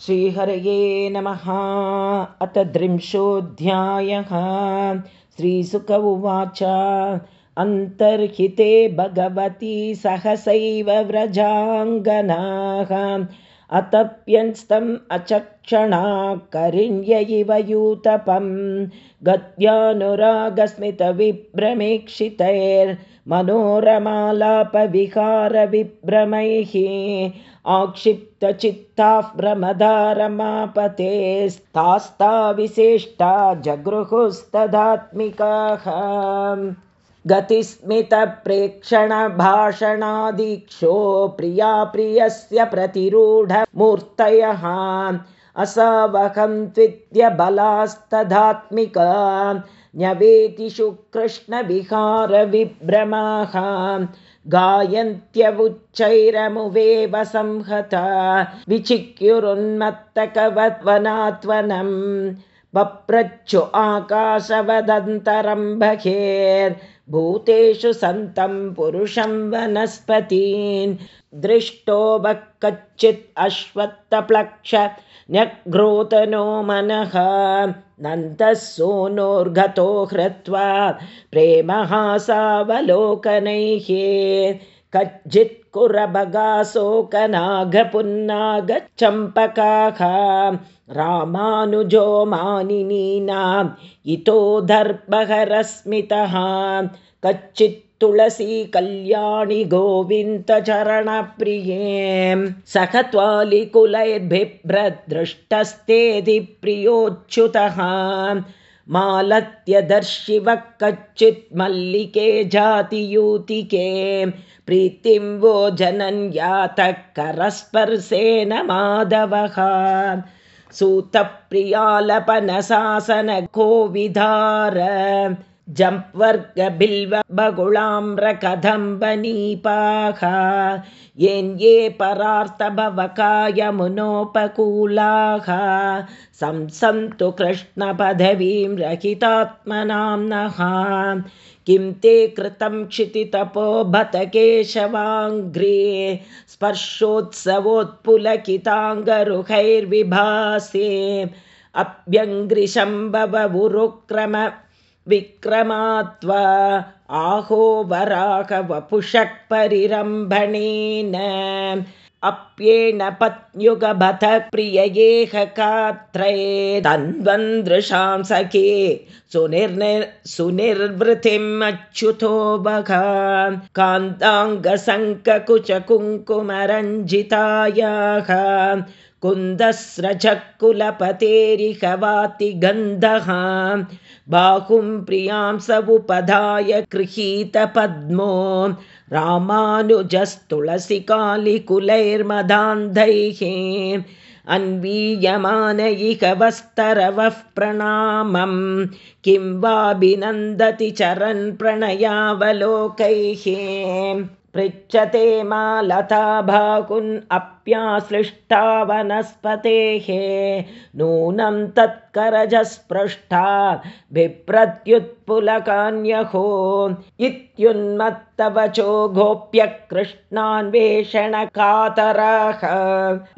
श्रीहरये नमः। अथ त्रिंशोऽध्यायः। श्रीसुक उवाच। अन्तर्हिते भगवती सहसैव व्रजाङ्गनाः अतप्यन्स्तम् अचक्षणा करिण्य इव यूतपं गत्यानुरागस्मितविभ्रमेक्षितैर्मनोरमालापविहारविभ्रमैः आक्षिप्तचित्ताः प्रमदारमापतेस्तास्ता विशिष्टा जगृहुस्तदात्मिकाः गतिस्मितप्रेक्षणभाषणादीक्षो प्रिया प्रियस्य प्रतिरूढमूर्तयः असावहं त्विद्यबलास्तदात्मिका न्यवेतिषु कृष्णविहारविभ्रमाः गायन्त्यवुच्चैरमुवेव संहता विचिक्युरुन्मत्तकवद्वनात्वनं पप्रच्छु आकाशवदन्तरं भूतेषु सन्तं पुरुषं वनस्पतीन् दृष्टो वः कच्चित् अश्वत्थप्लक्ष न्यग्रोतनो मनः नन्दः सोनोर्गतो हृत्वा प्रेमहासावलोकनैः कच्चित्कुरभगासोकनागपुन्नागच्छम्पकाः रामानुजो मानिनीनाम् इतो दर्पहरस्मितः। कच्चित् तुलसी कल्याणि गोविन्दचरणप्रिये सखत्वालिकुलैर्बिभ्रदृष्टस्तेधि प्रियोच्युतः मालत्यदर्शिवः कच्चित् मल्लिके जातियूतिके प्रीतिं वो जनन्यातः करस्पर्शेन माधवः। सूतप्रियालपनशासन कोविधार जम्प्वर्गबिल्वबगुलाम्रकदम्बनीपाः येन्ये परार्थभवकायमुनोपकूलाः। संसन्तु कृष्णपदवीं रहितात्मनाम्नः। किं ते कृतं क्षितितपो बत केशवाङ्घ्रे स्पर्शोत्सवोत्पुलकिताङ्गरुहैर्विभासे। अभ्यङ्घ्रिशम्भवुरुक्रम विक्रमात्वा आहो वराहवपुषः परिरम्भणेन अप्येण पत्युगबत प्रिययेह कात्रे तन्वन्दृशां सखे सुनिर्निर् सुनिर्वृतिम् अच्युतो बघ कान्ताङ्गसङ्ककुचकुङ्कुमरञ्जितायाः कुन्दस्रजकुलपतेरिहवाति गन्धः बाहुं प्रियां स उपधाय गृहीतपद्मो। रामानुजस्तुलसिकालिकुलैर्मदान्धैः। अन्वीयमान इहवस्तरवः प्रणामं। किं वाभिनन्दति चरन् प्रणयावलोकैः पृच्छते मा लता भाकुन् अप्याश्लिष्टा वनस्पतेः। नूनं तत्करजस्पृष्टा बिप्रत्युत्पुलकान्यहो इत्युन्मत्तवचो गोप्य कृष्णान्वेषणकातराः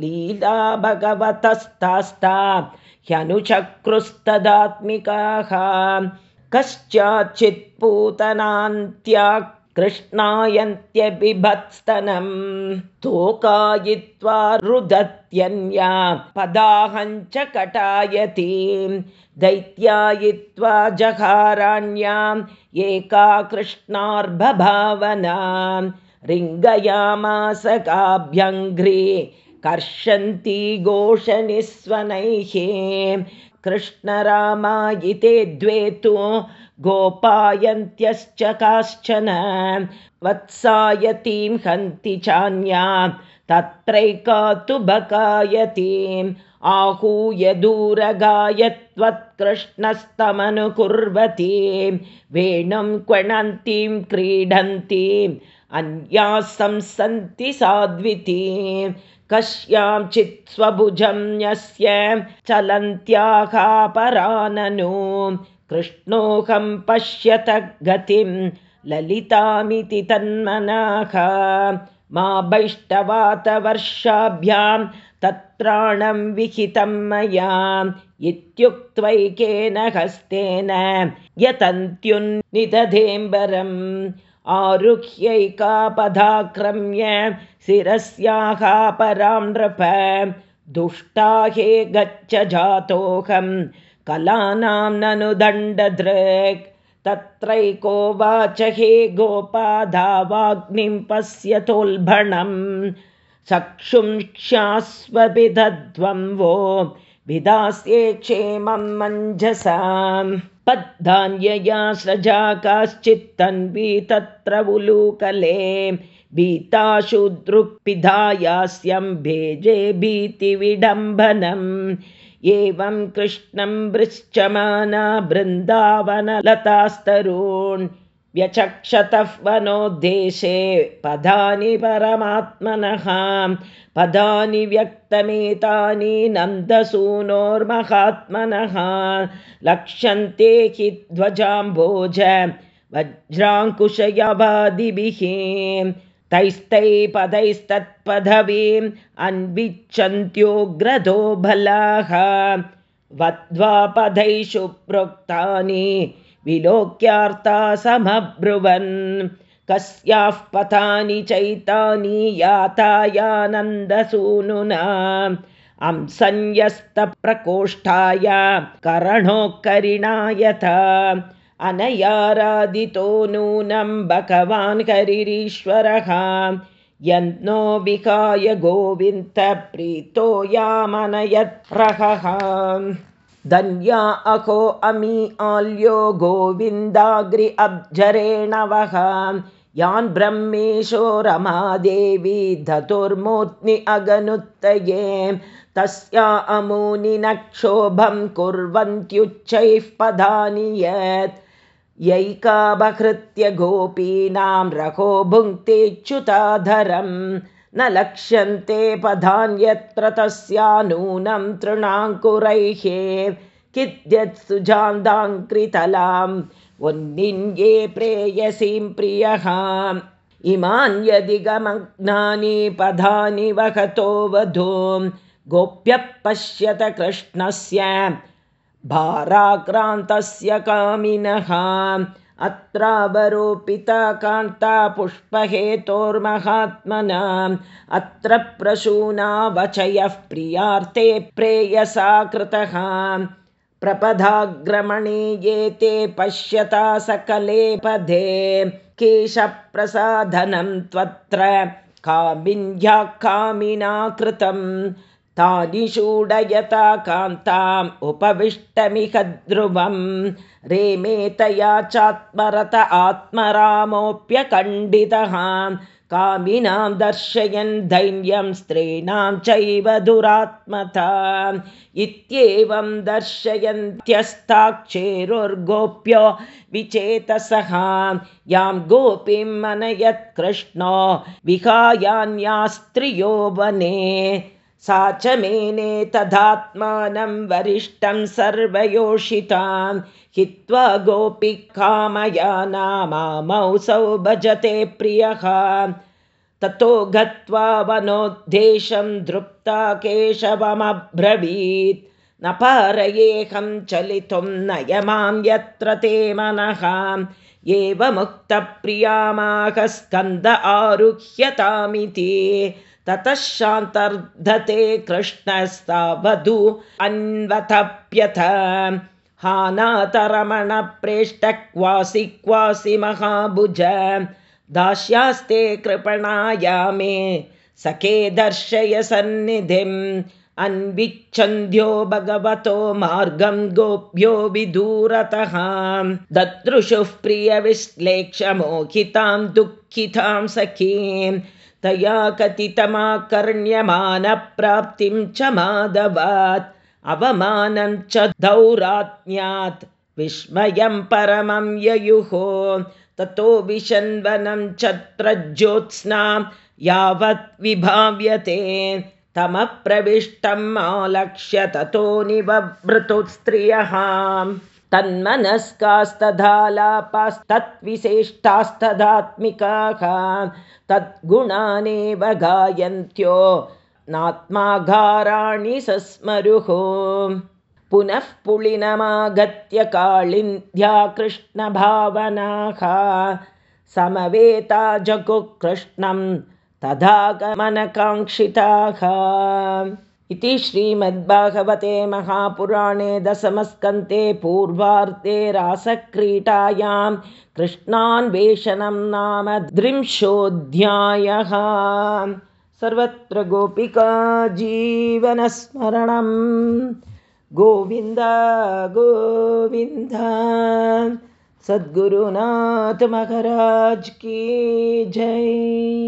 लीला भगवतस्तास्ता ह्यनुचक्रुस्तदात्मिकाः। कश्चाच्चित्पूतनान्त्या कृष्णायन्त्यबिभत्स्तनं तोकायित्वा रुदत्यन्या पदाहञ्च कटायतीं। दैत्यायित्वा जहाराण्याम् एका कृष्णार्भभावना। रिङ्गयामास काभ्यङ्घ्रि कर्षन्ती घोषनिस्वनैः कृष्णरामायिते द्वे तु गोपायन्त्यश्च काश्चन। वत्सायतीं हन्ति चान्या तत्रैका तु बकायतीम् आहूय दूरगायत्वत्कृष्णस्तमनुकुर्वतीं वेणुं क्वणन्तीं क्रीडन्तीम् अन्याः संसन्ति साध्वितीं कस्यां चित् स्वभुजं यस्य चलन्त्याः पराननु कृष्णोऽहं पश्यत गतिं ललितामिति तन्मनाः। मा वैष्टवातवर्षाभ्यां तत्राणं विहितं मया। इत्युक्त्वैकेन हस्तेन यतन्त्युन्निदधेम्बरम् आरुह्यैकापदाक्रम्य शिरस्याः परां नृप। दुष्टा हे गच्छ जातोऽहं। कलानां ननु दण्डदृक् तत्रैको वाच हे गोपाधावाग्निं पश्यतोल्भणम् चक्षुंक्ष्यास्वभिधध्वं वो। विधास्ये क्षेमं मञ्जसाम् पद्धान्यया सृजा काश्चित्तन्वी तत्र उलूकले। भीताशुदृक्पिधायास्यं भेजे भीतिविडम्बनम्। एवं कृष्णं वृश्चमाना बृन्दावनलतास्तरून् व्यचक्षतः वनोद्देशे पदानि परमात्मनः पदानि व्यक्तमेतानि नन्दसूनोर्महात्मनः। लक्ष्यन्ते हि ध्वजाम्भोज वज्राङ्कुशयवादिभिः। तैस्तै पदैस्तत्पदवीम् अन्विच्छन्त्योग्रधो बलाः। वद्वापदैषु प्रोक्तानि विलोक्यार्ता समब्रुवन्। कस्याः पथानि चैतानि यातायानन्दसूनुना। अंसन्यस्तप्रकोष्ठाय करणोकरिणायत अनयारादितो नूनं भगवान् हरिरीश्वरः। यन्नो विहाय गोविन्दप्रीतो यामनयत्रहः धन्या अहो अमी आल्यो गोविन्दाग्रि अब्जरेणवः यान् ब्रह्मेशो रमादेवी धतुर्मूर्त्नि अगनुत्तये। तस्या अमूनि न क्षोभं कुर्वन्त्युच्चैः पदानि यत् यैकाबहृत्य गोपीनां रघो भुङ्क्तेच्युताधरम् न लक्ष्यन्ते पदान्यत्र तस्या नूनं तृणाङ्कुरैः किद्यत् सुजान्दाङ्कृतलाम् उन्निन्ये प्रेयसीं प्रियः इमान् यदि गमग्नानि पदानि वहतो वधूं गोप्यः पश्यत कृष्णस्य भाराक्रान्तस्य कामिनः अत्रावरोपिता कान्ता पुष्पहेतोर्महात्मना अत्र प्रसूना वचयः प्रियार्थे प्रेयसा कृतः प्रपदाग्रमणे ते पश्यता सकले पदे केशप्रसाधनं त्वत्र कामिन्या कामिना कृतम् तानि षूडयता कान्ताम् उपविष्टमिह ध्रुवं रेमेतया चात्मरत आत्मरामोऽप्यखण्डितः कामिनां दर्शयन् दैन्यं स्त्रीणां चैव दुरात्मता। इत्येवं दर्शयन्त्यस्ताक्षेरुर्गोप्यो विचेतसः। यां गोपीं मनयत्कृष्णो विहायान्यास्त्रियो वने सा च मेने तदात्मानं वरिष्ठं सर्वयोषितां हित्वा गोपि कामया नामामौसौ भजते प्रियः। ततो गत्वा वनोद्देशं दृप्ता केशवमब्रवीत्। न पारयेऽहं चलितुं नयमां यत्र ते मनः। एवमुक्तप्रियामाह स्कन्द आरुह्यतामिति ततः शान्तर्धते कृष्णस्तावधू अन्वतप्यथ हानातरमणप्रेष्ठ क्वासि क्वासि महाभुज। दास्यास्ते कृपणाया मे सखे दर्शय सन्निधिम्। अन्विच्छन्द्यो भगवतो मार्गं गोप्यो विदूरतः। ददृशुः प्रियविश्लेक्षमोहितां दुःखितां सखीम् तया कथितमाकर्ण्यमानप्राप्तिं च माधवात् अवमानं च दौरात्म्यात्। विस्मयं परमं ययुः ततो विशन्वनं चत्रज्योत्स्नां यावत् विभाव्यते। तमप्रविष्टम् आलक्ष्य ततो निवृतो स्त्रियः तन्मनस्कास्तदालापास्तत्विशेष्टास्तदात्मिकाः तद्गुणानेव गायन्त्यो नात्माघाराणि सस्मरुः। पुनः पुलिनमागत्य काळिन्द्या कृष्णभावनाः समवेता जगुकृष्णं तथा गमनकाङ्क्षिताः इति श्रीमद्भागवते महापुराणे दशमस्कन्ते पूर्वार्धे रासक्रीडायां कृष्णान्वेषणं नाम द्रिंशोऽध्यायः सर्वत्र गोपिका जीवनस्मरणं। गोविन्द गोविन्द। सद्गुरुनाथ की जय